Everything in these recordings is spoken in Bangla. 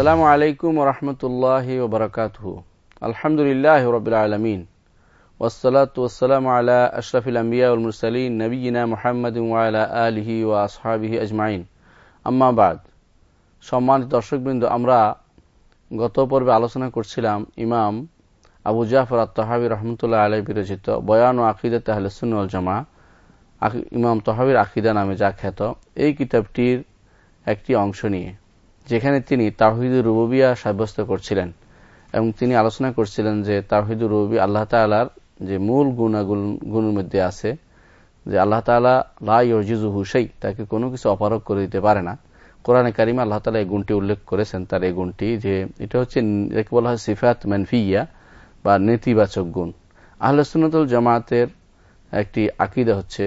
আসসালামু আলাইকুম রহমতুল্লাহ ওবরাকাতহ আলহামদুলিল্লাহ রবিল আলমিন। ওসলাত ওসালাম আলা আশরফিল নবীনা মোহাম্মদ আলহি ও আসহাবিহি আজমাইন। আম্মাবাদ সম্মানিত দর্শকবৃন্দ, আমরা গত পর্বে আলোচনা করছিলাম ইমাম আবু জাফর আত্মহাবি রহমতুল্লাহ আলাই বিরচিত বয়ান ও আকিদা তাহলসুল জামা ইমাম তহাবির আকিদা নামে যা খ্যাত। এই কিতাবটির একটি অংশ নিয়ে। যেখানে তিনি তাহিদুর রুবিয়া সাব্যস্ত করছিলেন এবং তিনি আলোচনা করছিলেন যে তাহিদুর রুবি আল্লাহ তালার যে মূল গুণের মধ্যে আছে, যে আল্লাহ তালা লাইজিজু হুসাই তাকে কোনো কিছু অপারক করে দিতে পারে না। কোরআনে কারিমা আল্লাহ তালা এই গুণটি উল্লেখ করেছেন, তার এই গুণটি যে এটা হচ্ছে বলা হয় সিফাত মানফিয়া বা নেতিবাচক গুণ। আহলে জামাতের একটি আকিদা হচ্ছে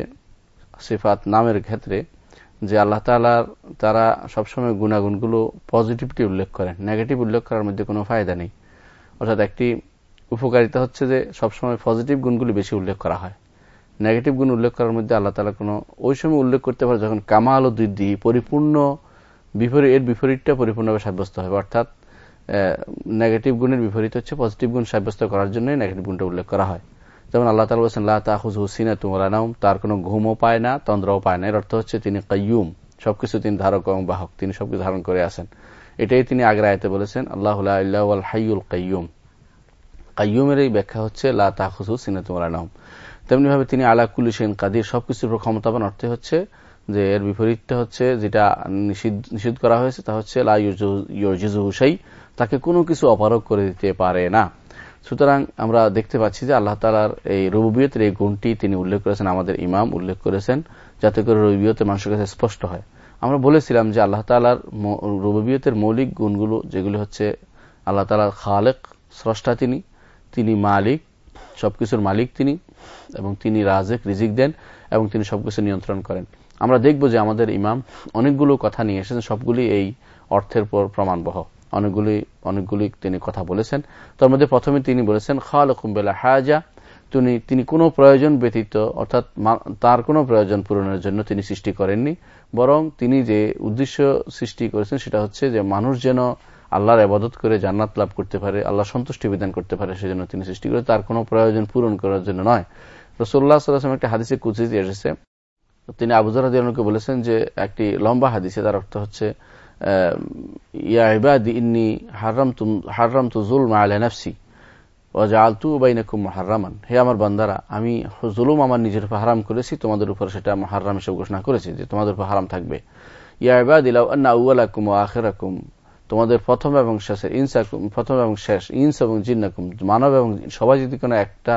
সিফাত নামের ক্ষেত্রে যে আল্লাহ তালার তারা সবসময় গুণাগুণগুলো পজিটিভটি উল্লেখ করেন। নেগেটিভ উল্লেখ করার মধ্যে কোনো ফায়দা নেই। অর্থাৎ একটি উপকারিতা হচ্ছে যে সবসময় পজিটিভ গুণগুলি বেশি উল্লেখ করা হয়। নেগেটিভ গুণ উল্লেখ করার মধ্যে আল্লাহ তালা কোনো ওই সময় উল্লেখ করতে পারে যখন কামাল ও দিদি পরিপূর্ণ বিপরীত, এর বিপরীতটা পরিপূর্ণভাবে সাব্যস্ত হবে। অর্থাৎ নেগেটিভ গুণের বিপরীত হচ্ছে পজিটিভ গুণ সাব্যস্ত করার জন্যই নেগেটিভ গুণটা উল্লেখ করা হয়। যেমন আল্লাহ তালা বলছেন, লা তাহুজ হুসিনা তুমরা নাম তার কোনো ঘুমও পায় না, তন্দ্রও পায় না। এর অর্থ হচ্ছে তিনি কাইয়ুম, সবকিছু তিনি ধারক এবং বাহক, তিনি সবকিছু ধারণ করে আসেন এটাই তিনি আগের আয়তে বলেছেন, আল্লাহ হাইউল কাইয়ুম কাইয়ুমের এই ব্যাখ্যা হচ্ছে, লা তাহুজ হুসিনা তুমরা নাম তেমনি ভাবে তিনি আলা কুলিসেন কাদির, সবকিছুর উপর ক্ষমতাবান অর্থে হচ্ছে যে এর বিপরীতটা হচ্ছে, যেটা নিষিদ্ধ করা হয়েছে, তা হচ্ছে, লা হুসাই তাকে কোনো কিছু অপারক করে দিতে পারে না। সুতরাং আমরা দেখতে পাচ্ছি যে আল্লাহ তালার এই রবিয়তের এই গুণটি তিনি উল্লেখ করেছেন, আমাদের ইমাম উল্লেখ করেছেন, যাতে করে রবিয়তের মানুষের কাছে স্পষ্ট হয়। আমরা বলেছিলাম যে আল্লাহ তালার রবিয়তের মৌলিক গুণগুলো, যেগুলি হচ্ছে আল্লাহ তালার খালেক, স্রষ্টা তিনি তিনি মালিক, সবকিছুর মালিক তিনি, এবং তিনি রাজেক, রিজিক দেন, এবং তিনি সবকিছু নিয়ন্ত্রণ করেন। আমরা দেখব যে আমাদের ইমাম অনেকগুলো কথা নিয়ে এসেছেন, সবগুলি এই অর্থের পর প্রমাণবহ। অনেকগুলি অনেকগুলি তিনি কথা বলেছেন। তার মধ্যে প্রথমে তিনি বলেছেন খালকুম্বেলা হাজা তিনি তিনি কোনো প্রয়োজন ব্যতীত, অর্থাৎ তার কোনো প্রয়োজন পূরণের জন্য তিনি সৃষ্টি করেননি। বরং তিনি যে উদ্দেশ্য সৃষ্টি করেছেন সেটা হচ্ছে যে মানুষ যেন আল্লাহর আবাদত করে জান্নাত লাভ করতে পারে আল্লাহ সন্তুষ্টি বিধান করতে পারে, সেজন্য তিনি সৃষ্টি করে তার কোনো প্রয়োজন পূরণ করার জন্য নয়। রসোল্লা সাল্লাম একটা হাদিসে কুচিতে এসেছে। তিনি আবুজার হাদিয়ানকে বলেছেন যে, একটি লম্বা হাদিসে তার অর্থ হচ্ছে ইয়া ইবাদি ইন্নি হারাম হারাম তু আলা নাফসি ওয়াজালতু বাইনাকুম হারামান হে আমার বান্দারা, আমি জুলুম আমার নিজের উপর হারাম করেছি, তোমাদের উপর সেটা হারাম হিসেবে ঘোষণা করেছি যে তোমাদের উপর হারাম থাকবে। ইয়া ইবাদ ইলাউ আন্না আখিরাকুম, তোমাদের প্রথম এবং শেষের ইনসাকুম, প্রথম এবং শেষ ইনস এবং জিন্নাকুম, মানব এবং সবাই যদি কোনো একটা,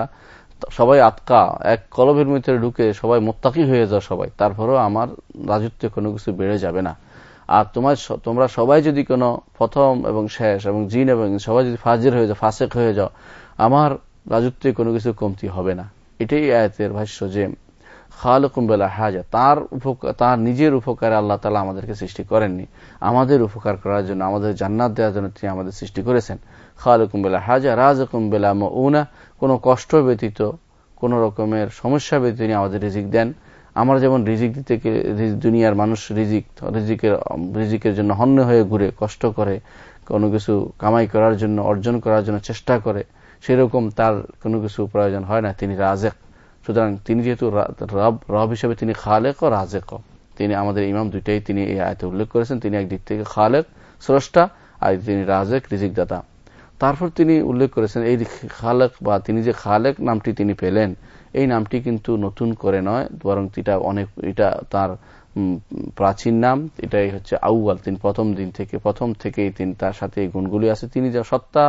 সবাই আতকা, এক কলবের মধ্যে ঢুকে সবাই মোত্তাকি হয়ে যাও সবাই, তারপরেও আমার রাজত্বে কোনো কিছু বেড়ে যাবে না। আর তোমার তোমরা সবাই যদি কোনো প্রথম এবং শেষ এবং জিন এবং সবাই যদি ফাজির হয়ে যাও, ফাসেক হয়ে যাও, আমার রাজত্বে কোনো কিছু কমতি হবে না। এটাই আয়তের ভাষ্য যে খালকুম্বেলা হাজা, তার উপকার তার নিজের উপকারে আল্লাহ তালা আমাদেরকে সৃষ্টি করেননি। আমাদের উপকার করার জন্য, আমাদের জান্নাত দেওয়ার জন্য তিনি আমাদের সৃষ্টি করেছেন। খালকুম্বেলা হাজা রাজ রাজকুম্বেলা মৌনা কোনো কষ্ট ব্যতীত, কোন রকমের সমস্যা ব্যতীত তিনি আমাদের রিজিক দেন। আমরা যেমন রিজিক দিতে দুনিয়ার মানুষ রিজিক, রিজিকের রিজিকের জন্য হন্য হয়ে ঘুরে কষ্ট করে, কোনো কিছু কামাই করার জন্য, অর্জন করার জন্য চেষ্টা করে, সেরকম তার কোনো কিছু প্রয়োজন হয় না, তিনি রাজেক। সুতরাং তিনি যেহেতু রব রব হিসেবে তিনি খালেক ও রাজেক। তিনি আমাদের ইমাম দুইটাই তিনি এই আয়তে উল্লেখ করেছেন, তিনি একদিক থেকে খালেক, স্রষ্টা, আর তিনি রাজেক রিজিক দাতা তারপর তিনি উল্লেখ করেছেন, এই খালেক বা তিনি যে খালেক নামটি তিনি পেলেন এই নামটি কিন্তু নতুন করে নয়, বরং এটা অনেক, এটা তার প্রাচীন নাম। এটাই হচ্ছে আউয়াল, তিনি প্রথম দিন থেকে, প্রথম থেকেই তিনি তার সাথে এই গুণগুলি আছে। তিনি যা সত্তা,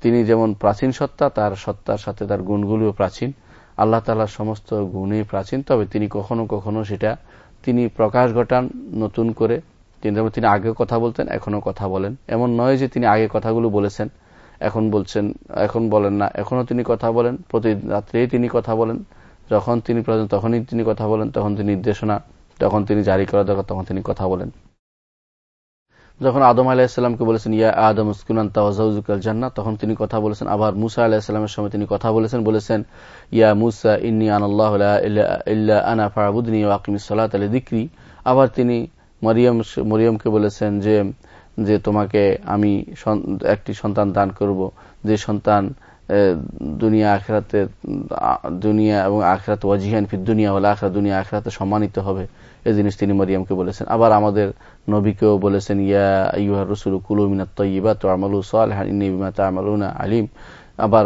তিনি যেমন প্রাচীন সত্তা, তার সত্তার সাথে তার গুণগুলিও প্রাচীন। আল্লাহ তালার সমস্ত গুণই প্রাচীন, তবে তিনি কখনো কখনো সেটা তিনি প্রকাশ ঘটান নতুন করে। তিনি তিনি আগে কথা বলতেন, এখনও কথা বলেন। এমন নয় যে তিনি আগে কথাগুলো বলেছেন। এখন বলছেন, এখন বলেন না, এখনও তিনি কথা বলেন প্রতি রাত্রেই তিনি কথা বলেন, যখন তিনি প্রয়োজন তখনই তিনি কথা বলেন, তখন তিনি নির্দেশনা, তখন তিনি জারি করা দরকার, তখন তিনি কথা বলেন। যখন আদম আলাহিসাল্লামকে বলেছেন, ইয়া আদম উস্কুনান তাওয়াজাউজুকাল জান্না তখন তিনি কথা বলেছেন। আবার মুসা আলাহিসাল্লামের সময় তিনি কথা বলেছেন বলেছেন, ইয়া মুসা ইন্নি আনাল্লাহ আবার তিনি মরিয়ম, মরিয়মকে বলেছেন যে যে তোমাকে আমি একটি সন্তান দান করব। যে সন্তান দুনিয়া, আখরাতে দুনিয়া এবং আখরাত ওয়াজিহান ফির দুনিয়া হলে আখরা, দুনিয়া আখরাতে সম্মানিত হবে। এই জিনিস তিনি মরিয়ামকে বলেছেন। আবার আমাদের নবীকেও বলেছেন, ইয়া ইউহা রসুল কুলু মিনাত তৈবা তো আমালু সালহান আলিম। আবার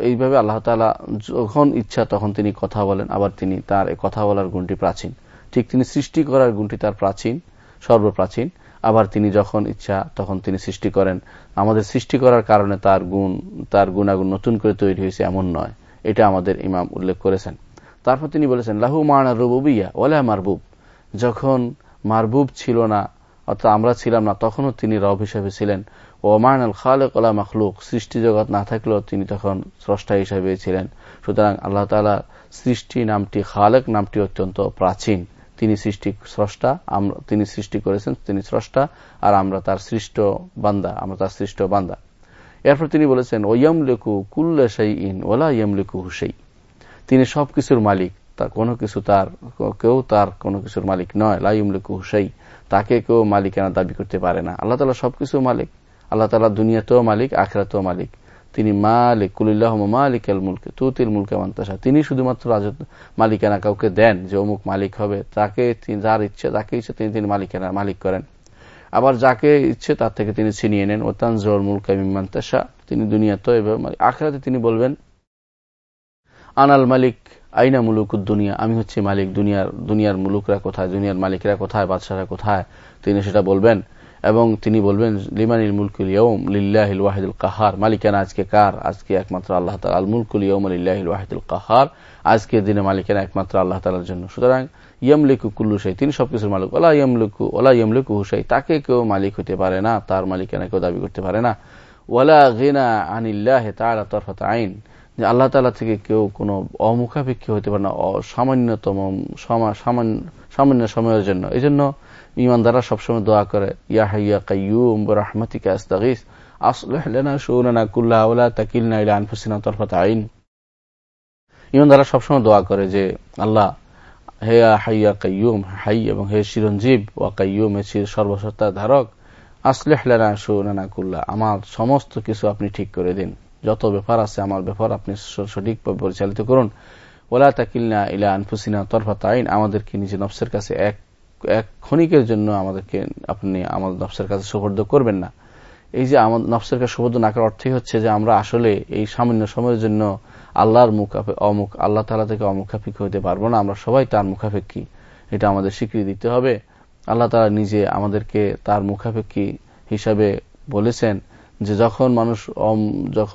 এইভাবে আল্লাহ তালা যখন ইচ্ছা তখন তিনি কথা বলেন। আবার তিনি তার কথা বলার গুণটি প্রাচীন। ঠিক তিনি সৃষ্টি করার গুণটি তার প্রাচীন, সর্বপ্রাচীন। আবার তিনি যখন ইচ্ছা তখন তিনি সৃষ্টি করেন। আমাদের সৃষ্টি করার কারণে তার গুণ, তার গুণাগুণ নতুন করে তৈরি হয়েছে এমন নয়। এটা আমাদের ইমাম উল্লেখ করেছেন। তারপর তিনি বলেছেন, লাহু মানা রুবুবিয়া ওলা মারবুব। যখন মারবুব ছিল না, অর্থাৎ আমরা ছিলাম না, তখনও তিনি রব হিসেবে ছিলেন। ও মান আল খালেক ওলা মখলুক। সৃষ্টি জগৎ না থাকলেও তিনি তখন স্রষ্টা হিসেবে ছিলেন। সুতরাং আল্লাহ তালা সৃষ্টি নামটি, খালেক নামটি অত্যন্ত প্রাচীন। তিনি সৃষ্টি স্রষ্টা তিনি সৃষ্টি করেছেন, তিনি স্রষ্টা, আর আমরা তার সৃষ্ট বান্দা, আমরা তার সৃষ্ট বান্দা। এরপর তিনি বলেছেন ওয়ম লেকু কুল্লা ইন ওলা ইয়ম লেকু হুসেই তিনি সবকিছুর মালিক, তার কোনো কিছু তার, কেউ তার কোনো কিছুর মালিক নয়। লাইম লেকু হুসেই তাকে কেউ মালিকানা দাবি করতে পারে না। আল্লাহ তালা সবকিছু মালিক। আল্লাহ তালা দুনিয়াতেও মালিক, আখরাতেও মালিক। তিনি মালিক, কুলিল্লাহ মালিক আল মুলকে, তুতিল মুলকে মান্তাসা তিনি শুধুমাত্র রাজত মালিকানা কাউকে দেন যে অমুক মালিক হবে, তাকে যার ইচ্ছে, তাকে ইচ্ছে তিনি তিনি মালিকানা, মালিক করেন। আবার যাকে ইচ্ছে তার থেকে তিনি ছিনিয়ে নেন। ও তানজর মুলকা মিমান্তাসা তিনি দুনিয়াতে এভাবে আখরাতে তিনি বলবেন, আনাল মালিক, আইনা মুলুক দুনিয়া? আমি হচ্ছে মালিক, দুনিয়ার দুনিয়ার মুলুকরা কোথায়, দুনিয়ার মালিকরা কোথায়, বাদশারা কোথায়? তিনি সেটা বলবেন। এবং তিনি বলবেন, লিমানিল মুলকুল ইয়ম লিল্লাহিল ওয়াহিদুল কাহার। মালিকানা আজকে কার? আজকে একমাত্র আল্লাহ তালা আল মুলকুল ইয়ম লিল্লাহিল ওয়াহিদুল কাহার। আজকে দিনে মালিকানা একমাত্র আল্লাহ তালার জন্য। সুতরাং লিখু কুল্লু সাই তিনি সবকিছুর মালিক। ওলা লিখু ওলা লিখু হুসাই তাকে কেউ মালিক হতে পারে না, তার মালিকানা কেউ দাবি করতে পারে না। ওয়ালা গিনা আনিল্লাহ তালা তরফত আইন, যে আল্লাহ তালা থেকে কেউ কোনো অমুখাপেক্ষী হতে পারে না সামান্যতম সামান্য সময়ের জন্য। এই জন্য ইমানদারা সবসময় দোয়া করে, ইয়া হাইয়া কাইয়ুম রাহমাতিকা আস্তাগিস, আসলিহ লানা শুনানা কুল্লাহা ওয়ালা তাকিলনা ইলা আনফুসিনা তারফাত আইন। ইমানদারা সবসময় দোয়া করে যে, আল্লাহ, হে হাইয়া কাইয়ুম হাই এবং হে চিরঞ্জীব, ওয়া কাইয়ুম হে সর্বসত্তার ধারক, আসলিহ লানা শুনানা কুল্লা, আমার সমস্ত কিছু আপনি ঠিক করে দিন। যত ব্যাপার আছে আমার ব্যাপার আপনি সঠিকভাবে পরিচালিত করুন। ওলা তাকিলনা ইলা আনফুসিনা তরফাত আইন, আমাদেরকে নিজে নফসের কাছে এক এক ক্ষণিকের জন্য আমাদেরকে আপনি আমাদের নফসের কাছে সুবর্দ করবেন না। এই যে আমাদের নফসের কাছে সুবর্দ না করার অর্থই হচ্ছে যে আমরা আসলে এই সামান্য সময়ের জন্য আল্লাহর মুখাপে অমুখ আল্লাহ তালা থেকে অমুখাপেক্ষি হতে পারব না, আমরা সবাই তার মুখাপেক্ষী। এটা আমাদের স্বীকৃতি দিতে হবে। আল্লাহ তালা নিজে আমাদেরকে তার মুখাপেক্ষী হিসাবে বলেছেন যে যখন মানুষ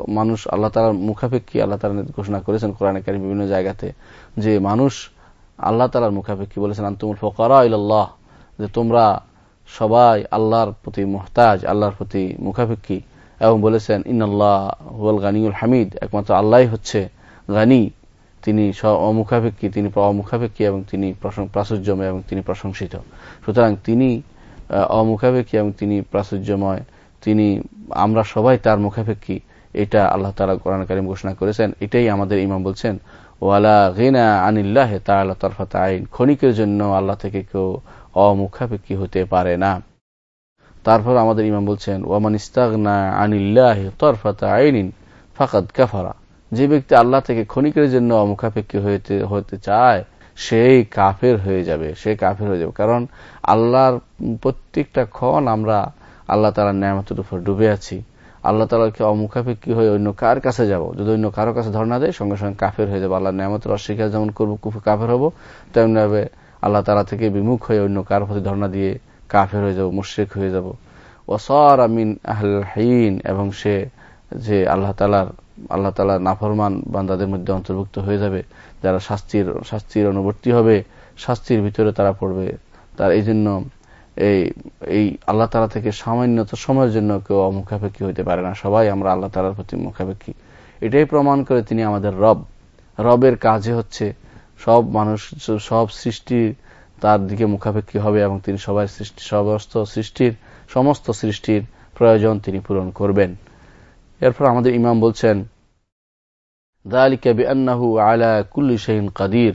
মানুষ আল্লাহ তালার মুখাপেক্ষী আল্লাহ তালা ঘোষণা করেছেন কোরআনকারী বিভিন্ন জায়গাতে যে মানুষ আল্লাহ তালার মুখাপেক্ষী বলেছেন, আন্তুমুল ফকরা ইল্লাহ যে তোমরা সবাই আল্লাহর প্রতি মোহতাজ, আল্লাহর প্রতি মুখাপেক্ষী। এবং বলেছেন ইন্নআল্লাহ হুয়াল গানিউল হামিদ একমাত্র আল্লাহ হচ্ছে গানি। তিনি অমুখাপেক্ষী তিনি অমুখাপেক্ষী এবং তিনি প্রাচুর্যময় এবং তিনি প্রশংসিত। সুতরাং তিনি অমুখাপেক্ষী এবং তিনি প্রাচুর্যময়, তিনি, আমরা সবাই তার মুখাপেক্ষী। এটা আল্লাহ তালা কোরআন কারিম ঘোষণা করেছেন। এটাই আমাদের ইমাম বলছেন ওয়ালা গিনা আনিল্লাহ তাআলা তরফাত আইন ক্ষণিকের জন্য আল্লাহ থেকে কেউ অমুখাপেক্ষী হতে পারে না। তারপর আমাদের ইমাম বলছেন, ওয়ামান ইস্তাগনা আনিল্লাহ তরফাত আইনিন ফাকাদ কাফারা। যে ব্যক্তি আল্লাহ থেকে ক্ষণিকের জন্য অমুখাপেক্ষী হইতে, হতে চায়, সেই কাফের হয়ে যাবে, সে কাফের হয়ে যাবে। কারণ আল্লাহর প্রত্যেকটা ক্ষণ আমরা আল্লাহ তালার ন্যায়ামতের উপর ডুবে আছি। আল্লাহ তালাকে অমুখাপেক্ষী হয়ে অন্য কার কাছে যাব? যদি অন্য কারও কাছে ধর্ণা দেয়, সঙ্গে সঙ্গে কাফের হয়ে যাব। আল্লাহ নিয়ামতের অস্বীকার যেমন করব, কুফু কাফের হব, তেমনিভাবে আল্লাহ তালা থেকে বিমুখ হয়ে অন্য কার প্রতি ধর্ণা দিয়ে কাফের হয়ে যাব, মুশ্রিক হয়ে যাব। ওসর আমিন আহীন এবং সে যে আল্লাহ তালার আল্লাহ তালা নাফরমান বান্দাদের মধ্যে অন্তর্ভুক্ত হয়ে যাবে, যারা শাস্তির শাস্তির অনুবর্তী হবে, শাস্তির ভিতরে তারা পড়বে। তার এই জন্য এই এই আল্লাহ তালা থেকে সামান্যত সময়ের জন্য কেউ মুখাপেক্ষী হইতে পারে না। সবাই আমরা আল্লাহ তালার প্রতি মুখাপেক্ষী। এটাই প্রমাণ করে তিনি আমাদের রব। রবের কাজে হচ্ছে সব মানুষ, সব সৃষ্টি তার দিকে মুখাপেক্ষী হবে এবং তিনি সবাই সৃষ্টি, সমস্ত সৃষ্টির সমস্ত সৃষ্টির প্রয়োজন তিনি পূরণ করবেন। এরপর আমাদের ইমাম বলছেন আলা কুল্লু শাহিন কাদির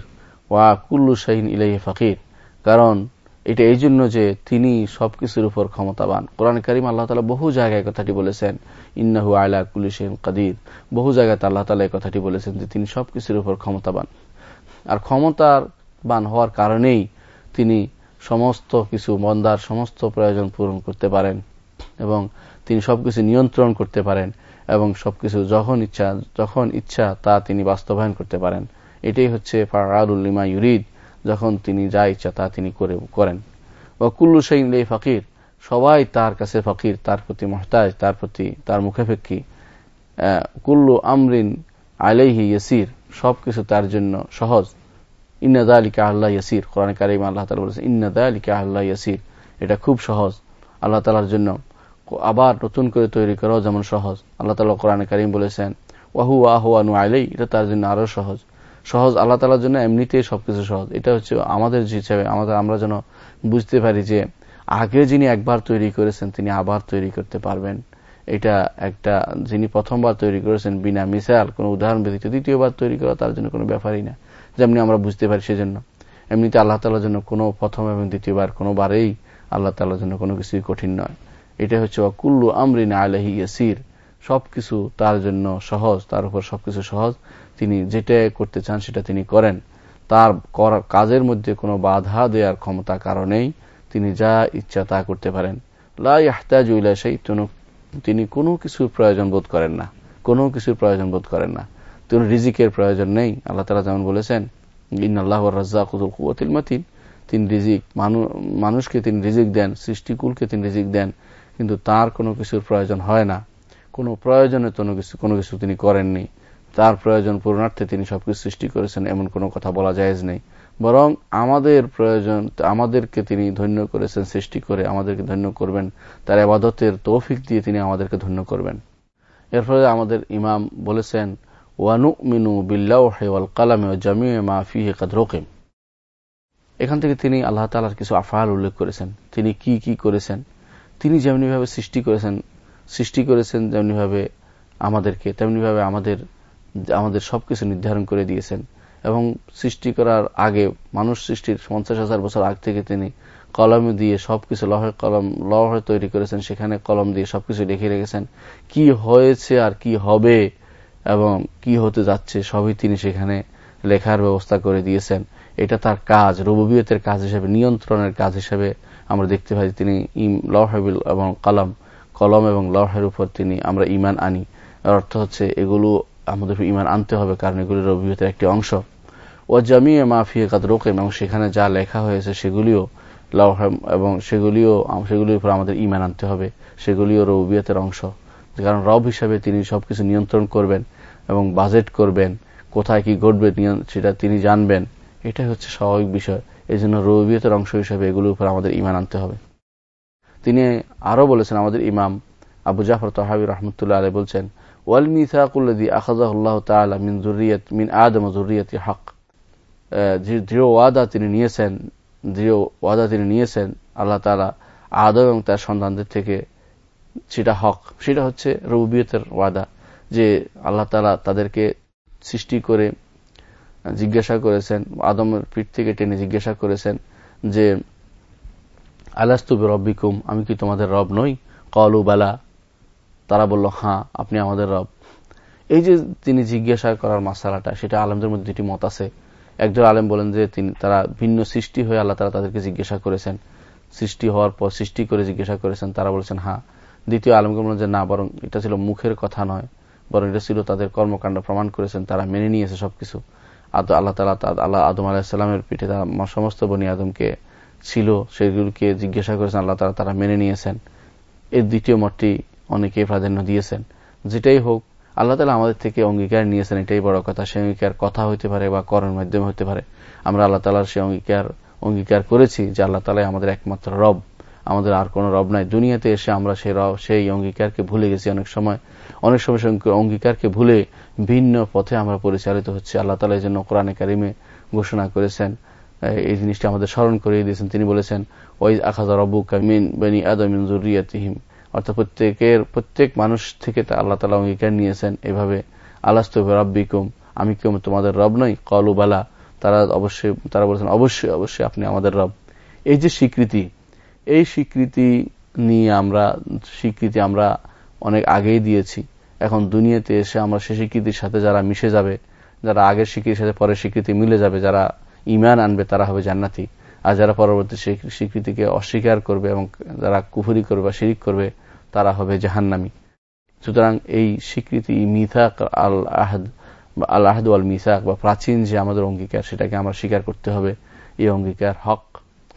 ওয়া কুল্লু শাহিন ইলাই ফকির। কারণ এটা এই জন্য যে তিনি সবকিছুর উপর ক্ষমতাবান। কোরআন করিম আল্লাহ তালা বহু জায়গায় কথাটি বলেছেন, ইন্নাহু আয়লা কুলিসেন কাদির। বহু জায়গাতে আল্লাহ তালা এই কথাটি বলেছেন যে তিনি সবকিছুর উপর ক্ষমতাবান। আর ক্ষমতার বান হওয়ার কারণেই তিনি সমস্ত কিছু মন্দার সমস্ত প্রয়োজন পূরণ করতে পারেন এবং তিনি সবকিছু নিয়ন্ত্রণ করতে পারেন এবং সবকিছু যখন ইচ্ছা যখন ইচ্ছা তা তিনি বাস্তবায়ন করতে পারেন। এটাই হচ্ছে ফারুল্লিমা ইউরিদ। যখন তিনি যা ইচ্ছা তা তিনি করে, করেন। বা কুল্লু সেইন লে ফকির, সবাই তার কাছে ফকির, তার প্রতি মহতাজ, তার প্রতি তার মুখেফেক্ষি কুল্লু আমরিন আলাইহি ইয়াসির, সবকিছু তার জন্য সহজ। ইন্নাদা আলিকা আল্লাহ ইয়াসির, কোরআন কারিম আল্লাহ তালা বলেছেন ইন্নাদা আলিকা আল্লাহ ইয়াসির, এটা খুব সহজ। আল্লাহ তালার জন্য আবার নতুন করে তৈরি করাও যেমন সহজ। আল্লাহ তালা কোরআন কারিম বলেছেন ওয়াহু আহু আনু আলাই এটা তার জন্য আরও সহজ। সহজ, আল্লাহ তালার জন্য এমনিতেই সবকিছু সহজ। এটা হচ্ছে আমাদের হিসাবে আমাদের আমরা যেন বুঝতে পারি যে আগে যিনি একবার তৈরি করেছেন, তিনি আবার তৈরি করতে পারবেন। এটা একটা যিনি প্রথমবার তৈরি করেছেন বিনা মিসাল, কোন উদাহরণ ব্যতীত দ্বিতীয়বার তৈরি করা তার জন্য কোনো ব্যাপারই না। যেমনি আমরা বুঝতে পারি সেজন্য। এমনিতে আল্লাহ তালার জন্য কোনো প্রথম এবং দ্বিতীয়বার কোনোবারেই আল্লাহ তালার জন্য কোনো কিছুই কঠিন নয়। এটা হচ্ছে কুল্লু আমরিন আলহি ইয়াসির। সবকিছু তার জন্য সহজ, তার উপর সবকিছু সহজ। তিনি যেটা করতে চান সেটা তিনি করেন। তার কাজের মধ্যে কোনো বাধা দেওয়ার ক্ষমতা কারণেই তিনি যা ইচ্ছা তা করতে পারেন। লাই লাহতাজ সেই তিনি কোনো কিছুর প্রয়োজন বোধ করেন না। কোনো কিছুর প্রয়োজন বোধ করেন না। তিনি রিজিকের প্রয়োজন নেই। আল্লাহ তালা যেমন বলেছেন ইন আল্লাহ রাজ্জাকুল কুয়াতিল মাতিন। তিনি রিজিক মানুষকে তিনি রিজিক দেন, সৃষ্টিকুলকে তিনি রিজিক দেন, কিন্তু তার কোনো কিছুর প্রয়োজন হয় না। কোনো প্রয়োজনে কোনো কিছু কোনো কিছু তিনি করেননি। তার প্রয়োজন পূরণার্থে তিনি সবকিছু সৃষ্টি করেছেন, এমন কোনো কথা বলা যায় নেই। বরং আমাদের প্রয়োজন, আমাদেরকে তিনি ধন্য করেছেন, সৃষ্টি করে আমাদেরকে ধন্য করবেন। তার আবাদতের তৌফিক দিয়ে তিনি আমাদেরকে ধন্য করবেন। এর ফলে আমাদের ইমাম বলেছেন ওয়ানু মিনু বিল্লাহ কালামে জামিয়ে মা ফিহে কাদরোকিম এখান থেকে তিনি আল্লাহ তালার কিছু আফাল উল্লেখ করেছেন। তিনি কি কি করেছেন? তিনি যেমনিভাবে সৃষ্টি করেছেন সৃষ্টি করেছেন যেমনিভাবে আমাদেরকে, তেমনিভাবে আমাদের আমাদের সবকিছু নির্ধারণ করে দিয়েছেন এবং সৃষ্টি করার আগে মানুষ সৃষ্টির পঞ্চাশ হাজার বছর আগ থেকে তিনি কলম দিয়ে সবকিছু লহের কলম, লহে তৈরি করেছেন। সেখানে কলম দিয়ে সবকিছু লিখে রেখেছেন। কি হয়েছে আর কি হবে এবং কি হতে যাচ্ছে সবই তিনি সেখানে লেখার ব্যবস্থা করে দিয়েছেন। এটা তার কাজ, রবুবিয়তের কাজ হিসেবে, নিয়ন্ত্রণের কাজ হিসেবে আমরা দেখতে পাই তিনি ইম লহেবিল এবং কলম কলম এবং লহের উপর তিনি আমরা ইমান আনি। অর্থ হচ্ছে এগুলো আমাদের ইমান আনতে হবে, কারণ এগুলি রবিয়তের একটি অংশ। ও জামিয়ে মাফিয়ে কাদ রোকেম, এবং সেখানে যা লেখা হয়েছে সেগুলিও এবং সেগুলিও সেগুলির উপর আমাদের ইমান আনতে হবে, সেগুলিও রবিয়তের অংশ। কারণ রব হিসাবে তিনি সবকিছু নিয়ন্ত্রণ করবেন এবং বাজেট করবেন, কোথায় কি ঘটবে সেটা তিনি জানবেন। এটাই হচ্ছে স্বাভাবিক বিষয়। এই জন্য রবিয়তের অংশ হিসাবে এগুলোর উপর আমাদের ইমান আনতে হবে। তিনি আরও বলেছেন, আমাদের ইমাম আবু জাফর তহাবি রহমতুল্লাহ আলী বলছেন তাআলা মিন আদম হক দৃঢ় ওয়াদা তিনি নিয়েছেন, দৃঢ় ওয়াদা তিনি নিয়েছেন, আল্লাহ আদম এবং তার থেকে সেটা হক। সেটা হচ্ছে ওয়াদা, যে আল্লাহ তাদেরকে সৃষ্টি করে জিজ্ঞাসা করেছেন, আদমের পিঠ থেকে টেনে জিজ্ঞাসা করেছেন যে আলাস্তুবে রব্বিকুম আমি কি তোমাদের রব নই? কলু, বালা। তারা বলল হ্যাঁ আপনি আমাদের রব। এই যে তিনি জিজ্ঞাসা করার মাসালাটা, সেটা আলমদের মধ্যে দুটি মত আছে। একজন আলেম বলেন যে তিনি, তারা ভিন্ন সৃষ্টি হয়ে আল্লাহ তারা তাদেরকে জিজ্ঞাসা করেছেন। সৃষ্টি হওয়ার পর সৃষ্টি করে জিজ্ঞাসা করেছেন, তারা বলেছেন হ্যাঁ। দ্বিতীয় আলমকে বলেন যে, না, বরং এটা ছিল মুখের কথা নয়, বরং এটা ছিল তাদের কর্মকাণ্ড প্রমাণ করেছেন, তারা মেনে নিয়েছে সবকিছু। আল্লাহ তালা আল্লাহ আদম আলাহিসাল্লামের পিঠে তারা সমস্ত বনি আদমকে ছিল, সেগুলিকে জিজ্ঞাসা করেছেন, আল্লাহ তালা তারা মেনে নিয়েছেন। এর দ্বিতীয় মতটি অনেকে প্রাধান্য দিয়েছেন। যেটাই হোক, আল্লাহ তালা আমাদের থেকে অঙ্গীকার নিয়েছেন, এটাই বড় কথা। সে অঙ্গীকার কথা হইতে পারে বা করের মাধ্যমে হতে পারে। আমরা আল্লাহ তালার সে অঙ্গীকার অঙ্গীকার করেছি যে আল্লাহ তালাই আমাদের একমাত্র রব। আমাদের আর কোন রব নাই। দুনিয়াতে এসে আমরা সেই রব, সেই অঙ্গীকারকে ভুলে গেছি অনেক সময়। অনেক সময় অঙ্গীকারকে ভুলে ভিন্ন পথে আমরা পরিচালিত হচ্ছে। আল্লাহ তালা এই জন্য কোরআনে কারিমে ঘোষণা করেছেন এই জিনিসটি আমাদের স্মরণ করিয়ে দিয়েছেন। তিনি বলেছেন ওই আখাজা রব্বু কামিন বেনি আদমিন জুরিয়াতিহিম অর্থাৎ প্রত্যেকের, প্রত্যেক মানুষ থেকে তা আল্লাহ তালা অঙ্গীকার নিয়েছেন। এভাবে, আলাস্ত রব্বিকুম, আমি কেউ তোমাদের রব নই? কলু, বালা। তারা অবশ্যই, তারা বলেছেন, অবশ্যই অবশ্যই আপনি আমাদের রব। এই যে স্বীকৃতি, এই স্বীকৃতি নিয়ে আমরা, স্বীকৃতি আমরা অনেক আগেই দিয়েছি। এখন দুনিয়াতে এসে আমরা সে স্বীকৃতির সাথে যারা মিশে যাবে, যারা আগের স্বীকৃতির সাথে পরের স্বীকৃতি মিলে যাবে, যারা ইমান আনবে, তারা হবে জান্নাতি। আর যারা পরবর্তী স্বীকৃতিকে অস্বীকার করবে এবং যারা কুফুরি করবে বা শিরিক করবে তারা হবে জাহান্নামি। সুতরাং এই স্বীকৃতি মিথাক আল আহদ বা আল আহদ আল মিসাক বা প্রাচীন যে আমাদের অঙ্গীকার, সেটাকে আমরা স্বীকার করতে হবে। এই অঙ্গীকার হক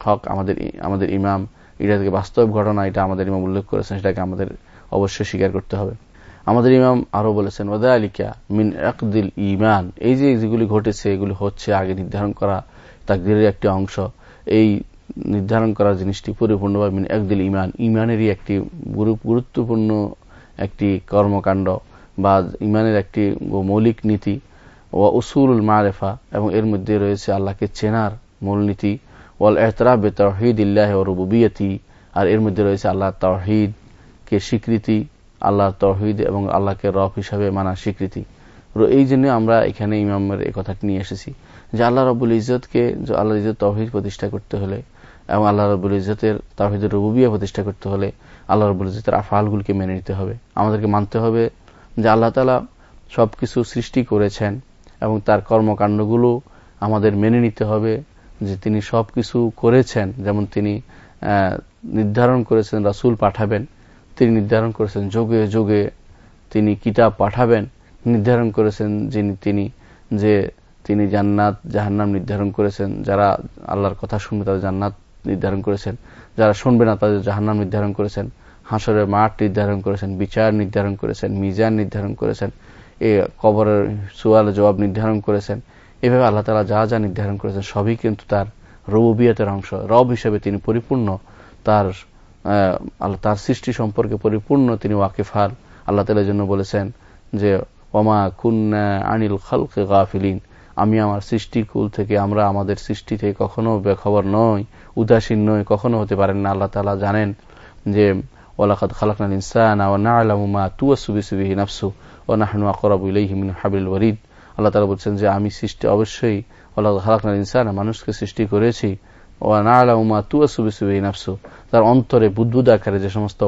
হক আমাদের আমাদের ইমাম, এটা থেকে বাস্তব ঘটনা, এটা আমাদের ইমাম উল্লেখ করেছেন, সেটাকে আমাদের অবশ্যই স্বীকার করতে হবে। আমাদের ইমাম আরও বলেছেন ওদা আলিকা মিন একদিল ইমান এই যে যেগুলি ঘটেছে, এগুলি হচ্ছে আগে নির্ধারণ করা তাকদিরের একটি অংশ। এই নির্ধারণ করা জিনিসটি পরিপূর্ণভাবে একদিল ইমান ইমানেরই একটি গুরুত্বপূর্ণ একটি কর্মকাণ্ড বা ইমানের একটি মৌলিক নীতি। ও উসুল মারেফা, এবং এর মধ্যে রয়েছে আল্লাহকে চেনার মূলনীতি ওয়াল এহতরাব তহিদ ইল্লাহ ও রুবিয়তি আর এর মধ্যে রয়েছে আল্লাহ কে স্বীকৃতি আল্লাহ তহিদ এবং আল্লাহকে রব হিসাবে মানা স্বীকৃতি। এই জন্য আমরা এখানে ইমামের এই কথাটি নিয়ে এসেছি যে আল্লাহ রবুল ইজতকে আল্লাহ ইজত তহিদ প্রতিষ্ঠা করতে হলে এবং আল্লাহ রবুল ইজতের তহিদের রুবিয়া প্রতিষ্ঠা করতে হলে আল্লাহ রবুল ইজতের আফালগুলিকে মেনে নিতে হবে। আমাদেরকে মানতে হবে যে আল্লাহ তালা সবকিছু সৃষ্টি করেছেন এবং তার কর্মকাণ্ডগুলো আমাদের মেনে নিতে হবে যে তিনি সব কিছু করেছেন। যেমন তিনি নির্ধারণ করেছেন রাসুল পাঠাবেন, তিনি নির্ধারণ করেছেন যোগে যোগে তিনি কিতাব পাঠাবেন, নির্ধারণ করেছেন যিনি, তিনি যে তিনি জান্নাত, জাহান্নাম নির্ধারণ করেছেন। যারা আল্লাহর কথা শুনবে তাদের জান্নাত নির্ধারণ করেছেন। যারা শুনবে না, তাদের জাহান্নাম নির্ধারণ করেছেন। হাসরের মাঠ নির্ধারণ করেছেন, বিচার নির্ধারণ করেছেন, মিজান নির্ধারণ করেছেন, এ কবরের সুয়াল জবাব নির্ধারণ করেছেন। এভাবে আল্লাহ তালা যা যা নির্ধারণ করেছেন, সবই কিন্তু তার রবিয়তের অংশ। রব হিসেবে তিনি পরিপূর্ণ তার আল্লাহ তার সৃষ্টি সম্পর্কে পরিপূর্ণ তিনি ওয়াকিফাল আল্লাহ তালার জন্য বলেছেন যে, ওমা কুন্না আনিল খালকে গাফিলিন। আমি আমার সৃষ্টিকুল থেকে, আমরা আমাদের সৃষ্টি থেকে কখনো বেখবর নই। উদাসীন নয়, কখনো হতে পারেন না। আল্লাহ তালা জানেন যে ওলাকাত খালাকনাল ইনসান আলামুমা তুয়া সুবি সুবিহি নাফসু ও নাহনু আকরাবু ইলাইহিমিন হাবিল ওরিদ আল্লাহ তালা বলছেন যে, আমি সৃষ্টি অবশ্যই ওলাকাত খালাকনাল ইনসান, মানুষকে সৃষ্টি করেছি ও না আলামুমা তুয়া সুবি সুবিহি তার অন্তরে বুদ্বুদ আকারে যে সমস্ত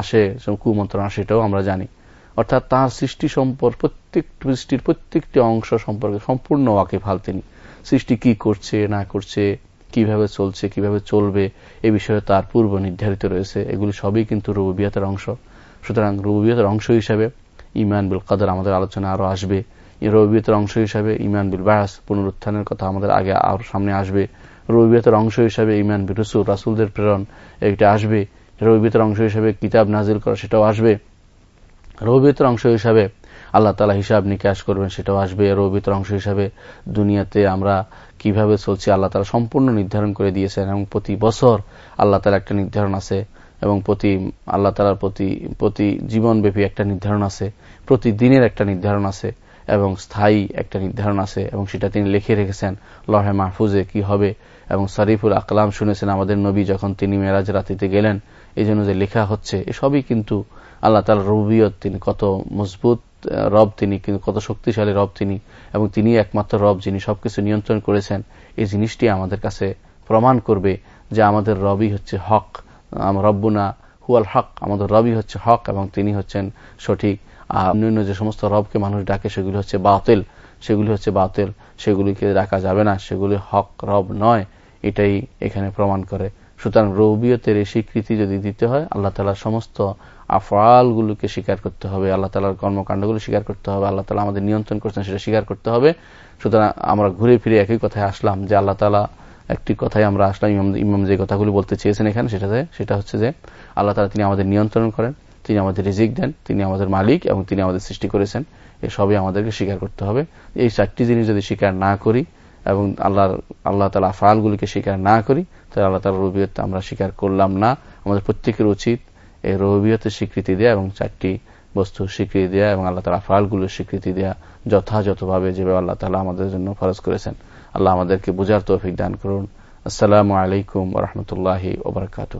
আসে কুমন্ত্রণা সেটাও আমরা জানি। অর্থাৎ তার সৃষ্টি সম্পর্ক প্রত্যেক সৃষ্টির প্রত্যেকটি অংশ সম্পর্কে সম্পূর্ণ ওয়াকিফাল তিনি। সৃষ্টি কি করছে, না করছে কীভাবে চলছে, কীভাবে চলবে, এ বিষয়ে তার পূর্ব নির্ধারিত রয়েছে। এগুলি সবই কিন্তু রুবিয়াতের অংশ। সুতরাং রুবিয়তের অংশ হিসাবে ইমান বিল কাদের আমাদের আলোচনা আরও আসবে। রবিয়তের অংশ হিসাবে ইমান বিল বায়াস পুনরুত্থানের কথা আমাদের আগে আরও সামনে আসবে। রবিয়তের অংশ হিসাবে ইমান বিল রসুল, রাসুলদের প্রেরণ এটা আসবে। রবিয়তের অংশ হিসাবে কিতাব নাজিল করা, সেটাও আসবে। রবিয়তের অংশ হিসাবে আল্লাহ তালা হিসাব নিকাশ করবেন, সেটাও আসবে। রবিয়তের অংশ হিসাবে দুনিয়াতে আমরা কীভাবে চলছি, আল্লাহ তালা সম্পূর্ণ নির্ধারণ করে দিয়েছেন এবং প্রতি বছর আল্লাহ তালা একটা নির্ধারণ আছে এবং প্রতি, আল্লাহ তালার প্রতি প্রতি জীবনব্যাপী একটা নির্ধারণ আছে, প্রতিদিনের একটা নির্ধারণ আছে এবং স্থায়ী একটা নির্ধারণ আছে এবং সেটা তিনি লিখে রেখেছেন লহে মাহফুজে কি হবে এবং শরীফুল আকলাম শুনেছেন আমাদের নবী যখন তিনি মেরাজ রাতিতে গেলেন, এই জন্য যে লেখা হচ্ছে, এসবই কিন্তু আল্লাহ তালার রবিয়ত তিনি কত মজবুত রব তিনি, কিন্তু কত শক্তিশালী রব তিনি, এবং তিনি একমাত্র রব যিনি সবকিছু নিয়ন্ত্রণ করেছেন। এই জিনিসটি আমাদের কাছে প্রমাণ করবে যে আমাদের রবই হচ্ছে হক। রব্বুনা হুয়াল হক, আমাদের রবই হচ্ছে হক এবং তিনি হচ্ছেন সঠিক। আর অন্যান্য যে সমস্ত রবকে মানুষ ডাকে, সেগুলি হচ্ছে বাতিল। সেগুলি হচ্ছে বাতিল, সেগুলিকে ডাকা যাবে না, সেগুলি হক রব নয়, এটাই এখানে প্রমাণ করে। সুতরাং রবিয়তের এই স্বীকৃতি যদি দিতে হয়, আল্লাহ তালার সমস্ত আফালগুলোকে স্বীকার করতে হবে, আল্লাহ তালার কর্মকাণ্ডগুলো স্বীকার করতে হবে, আল্লাহ তালা আমাদের নিয়ন্ত্রণ করছেন সেটা স্বীকার করতে হবে। সুতরাং আমরা ঘুরে ফিরে একই কথায় আসলাম যে আল্লাহ তালা একটি কথাই আমরা আসলাম, ইমাম ইমাম যে কথাগুলি বলতে চেয়েছেন এখানে সেটাতে, সেটা হচ্ছে যে আল্লাহ তালা তিনি আমাদের নিয়ন্ত্রণ করেন, তিনি আমাদের রিজিক দেন, তিনি আমাদের মালিক এবং তিনি আমাদের সৃষ্টি করেছেন। এ সবই আমাদেরকে স্বীকার করতে হবে। এই চারটি জিনিস যদি স্বীকার না করি এবং আল্লাহ আল্লাহ তালা আফালগুলিকে স্বীকার না করি, তাহলে আল্লাহ তালা রবিয়ত আমরা স্বীকার করলাম না। আমাদের প্রত্যেকের উচিত এই রবিয়তের স্বীকৃতি দেয়া এবং চারটি বস্তু স্বীকৃতি দেয়া এবং আল্লাহ তালা ফালগুলোর স্বীকৃতি দেয়া যথাযথভাবে যেভাবে আল্লাহ তালা আমাদের জন্য ফরজ করেছেন। আল্লাহ আমাদেরকে বুঝার তৌফিক দান করুন। আসসালামু আলাইকুম রহমতুল্লাহি ওবরাকাতু